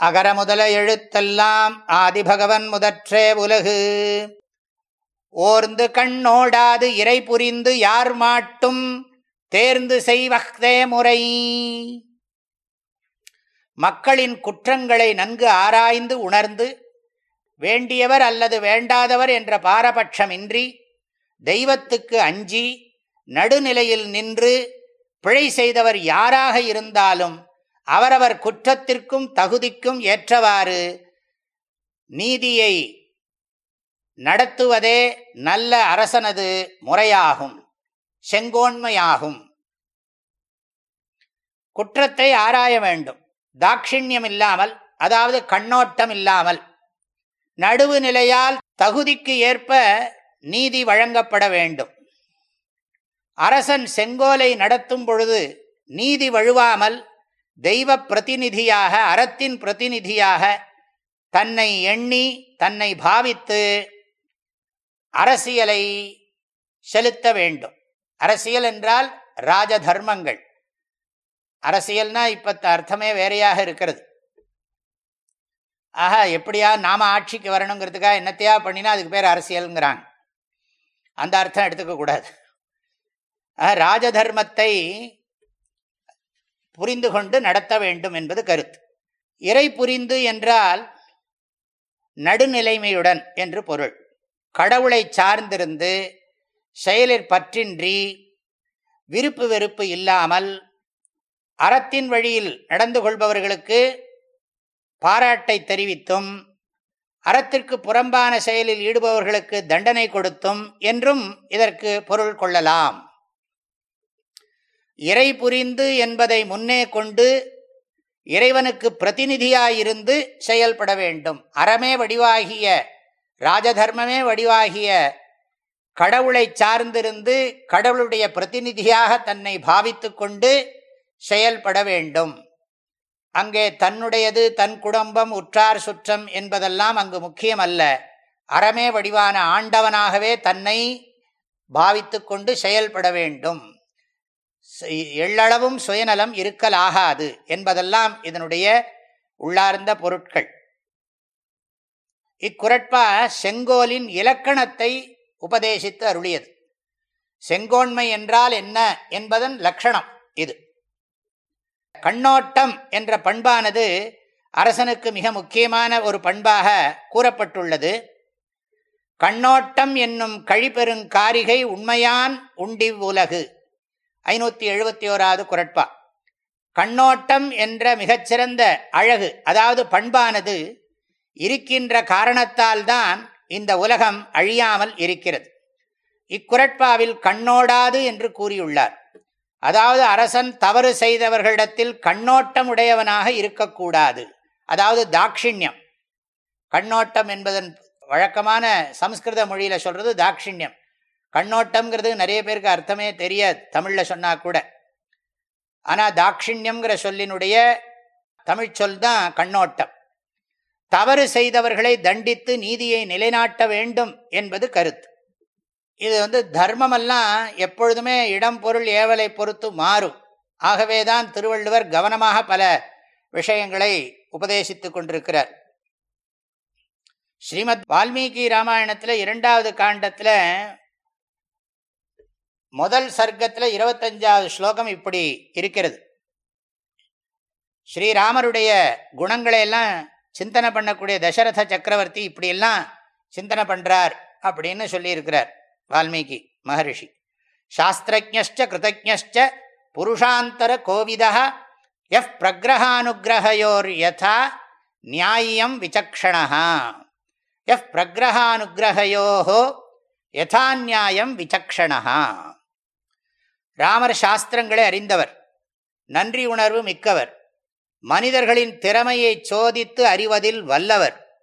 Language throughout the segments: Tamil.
அகர முதல எழுத்தெல்லாம் ஆதிபகவன் முதற்றே உலகு. ஓர்ந்து கண்ணோடாது இறை புரிந்து யார் மாட்டும் தேர்ந்து செய்வக்தே முறை. மக்களின் குற்றங்களை நன்கு ஆராய்ந்து உணர்ந்து வேண்டியவர் அல்லது வேண்டாதவர் என்ற பாரபட்சமின்றி தெய்வத்துக்கு அஞ்சி நடுநிலையில் நின்று பிழை செய்தவர் யாராக இருந்தாலும் அவரவர் குற்றத்திற்கும் தகுதிக்கும் ஏற்றவாறு நீதியை நடத்துவதே நல்ல அரசனது முறையாகும் செங்கோன்மையாகும். குற்றத்தை ஆராய வேண்டும். தாட்சிணியம் இல்லாமல் அதாவது கண்ணோட்டம் இல்லாமல் நடுவு நிலையால் தகுதிக்கு ஏற்ப நீதி வழங்கப்பட வேண்டும். அரசன் செங்கோலை நடத்தும் பொழுது நீதி வழுவாமல் தெய்வ பிரதிநிதியாக அறத்தின் பிரதிநிதியாக தன்னை எண்ணி தன்னை பாவித்து அரசியலை செலுத்த வேண்டும். அரசியல் என்றால் ராஜதர்மங்கள். அரசியல்னா இப்போ அர்த்தமே வேறையாக இருக்கிறது. ஆஹா எப்படியா நாம ஆட்சிக்கு வரணுங்கிறதுக்காக என்னத்தையா பண்ணினா அதுக்கு பேர் அரசியலுங்கிறாங்க. அந்த அர்த்தம் எடுத்துக்கக்கூடாது ராஜதர்மத்தை புரிந்து கொண்டு நடத்த வேண்டும் என்பது கருத்து. இறை புரிந்து என்றால் நடுநிலைமையுடன் என்று பொருள். கடவுளை சார்ந்திருந்து செயலில் பற்றின்றி விருப்பு வெறுப்பு இல்லாமல் அறத்தின் வழியில் நடந்து கொள்பவர்களுக்கு பாராட்டை தெரிவித்தும் அறத்திற்கு புறம்பான செயலில் ஈடுபவர்களுக்கு தண்டனை கொடுத்தும் என்றும் இதற்கு பொருள் கொள்ளலாம். இறை புரிந்து என்பதை முன்னே கொண்டு இறைவனுக்கு பிரதிநிதியாயிருந்து செயல்பட வேண்டும். அறமே வடிவாகிய ராஜதர்மமே வடிவாகிய கடவுளை சார்ந்திருந்து கடவுளுடைய பிரதிநிதியாக தன்னை பாவித்து கொண்டு செயல்பட வேண்டும். அங்கே தன்னுடையது தன் குடும்பம் உற்றார் சுற்றம் என்பதெல்லாம் அங்கு முக்கியம் அல்ல அறமே வடிவான ஆண்டவனாகவே தன்னை பாவித்து கொண்டு செயல்பட வேண்டும். எள்ளளவும் சுயநலம் இருக்கலாகாது என்பதெல்லாம் இதனுடைய உள்ளார்ந்த பொருட்கள். இக்குரட்பா செங்கோலின் இலக்கணத்தை உபதேசித்து அருளியது. செங்கோன்மை என்றால் என்ன என்பதன் லட்சணம் இது. கண்ணோட்டம் என்ற பண்பானது அரசனுக்கு மிக முக்கியமான ஒரு பண்பாக கூறப்பட்டுள்ளது. கண்ணோட்டம் என்னும் கழிப்பெருங்காரிகை உண்மையான் உண்டிவ் உலகு. ஐநூற்றி எழுபத்தி ஓராவது குரட்பா. கண்ணோட்டம் என்ற மிகச்சிறந்த அழகு அதாவது பண்பானது இருக்கின்ற காரணத்தால் தான் இந்த உலகம் அழியாமல் இருக்கிறது. இக்குரட்பாவில் கண்ணோடாது என்று கூறியுள்ளார். அதாவது அரசன் தவறு செய்தவர்களிடத்தில் கண்ணோட்டம் உடையவனாக இருக்கக்கூடாது. அதாவது தாட்சிணியம் கண்ணோட்டம் என்பதன் வழக்கமான சம்ஸ்கிருத மொழியில் சொல்றது தாட்சிணியம் கண்ணோட்டம்ங்கிறது நிறைய பேருக்கு அர்த்தமே தெரியாது தமிழில் சொன்னால் கூட. ஆனால் தாட்சிணியம்ங்கிற சொல்லினுடைய தமிழ் சொல் தான் கண்ணோட்டம். தவறு செய்தவர்களை தண்டித்து நீதியை நிலைநாட்ட வேண்டும் என்பது கருத்து. இது வந்து தர்மமெல்லாம் எப்பொழுதுமே இடம் பொருள் ஏவலை பொறுத்து மாறும். ஆகவே தான் திருவள்ளுவர் கவனமாக பல விஷயங்களை உபதேசித்துக் கொண்டிருக்கிறார். ஸ்ரீமத் வால்மீகி ராமாயணத்தில் இரண்டாவது காண்டத்தில் முதல் சர்க்கத்தில் இருபத்தஞ்சாவது ஸ்லோகம் இப்படி இருக்கிறது. ஸ்ரீராமருடைய குணங்களை எல்லாம் சிந்தனை பண்ணக்கூடிய தசரத சக்கரவர்த்தி இப்படியெல்லாம் சிந்தனை பண்ணுறார் அப்படின்னு சொல்லியிருக்கிறார் வால்மீகி மகரிஷி. சாஸ்திரஜ்ஞ கிருதஜ்ஞ புருஷாந்தர கோவிதா எஃப் பிரகிரகானுகிரகையோர் யதா நியாயம் விசக்ஷணா எஃப் பிரகிரகானுகிரகையோ யதா நியாயம் விசக்ஷணா ராமர் சாஸ்திரங்களை அறிந்தவர். நன்றி உணர்வு மிக்கவர். மனிதர்களின் திறமையை சோதித்து அறிவதில் வல்லவர்.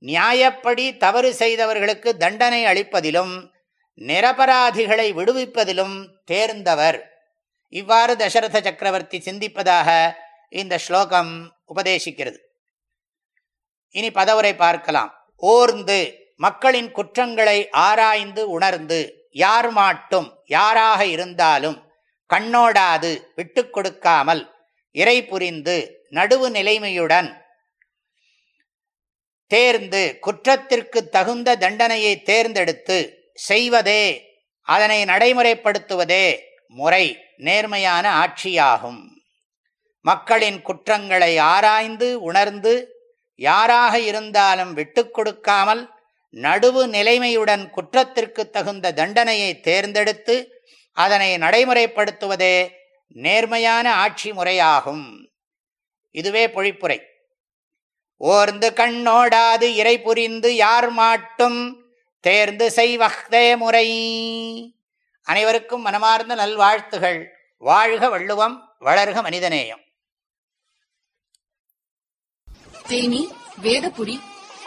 நியாயப்படி தவறு செய்தவர்களுக்கு தண்டனை அளிப்பதிலும் நிரபராதிகளை விடுவிப்பதிலும் தேர்ந்தவர். இவ்வாறு தசரத சக்கரவர்த்தி சிந்திப்பதாக இந்த ஸ்லோகம் உபதேசிக்கிறது. இனி பதவுரை பார்க்கலாம். ஓர்ந்து மக்களின் குற்றங்களை ஆராய்ந்து உணர்ந்து யார் மாட்டும் யாராக இருந்தாலும் கண்ணோடாது விட்டு கொடுக்காமல் இறை புரிந்து நடுவு நிலைமையுடன் தேர்ந்து குற்றத்திற்கு தகுந்த தண்டனையை தேர்ந்தெடுத்து செய்வதே அதனை நடைமுறைப்படுத்துவதே முறை நேர்மையான ஆட்சியாகும். மக்களின் குற்றங்களை ஆராய்ந்து உணர்ந்து யாராக இருந்தாலும் விட்டு கொடுக்காமல் நடுவு நிலைமையுடன் குற்றத்திற்கு தகுந்த தண்டனையை தேர்ந்தெடுத்து அதனை நடைமுறைப்படுத்துவதே நேர்மையான ஆட்சி முறையாகும். இதுவே பொழிப்புரை. ஓர்ந்து கண்ணோடாது இறை புரிந்து யார் மாட்டும் தேர்ந்து செய்வதே முறை. அனைவருக்கும் மனமார்ந்த நல்வாழ்த்துகள். வாழ்க வள்ளுவம் வளர்க மனிதநேயம். தேனி வேதபுரி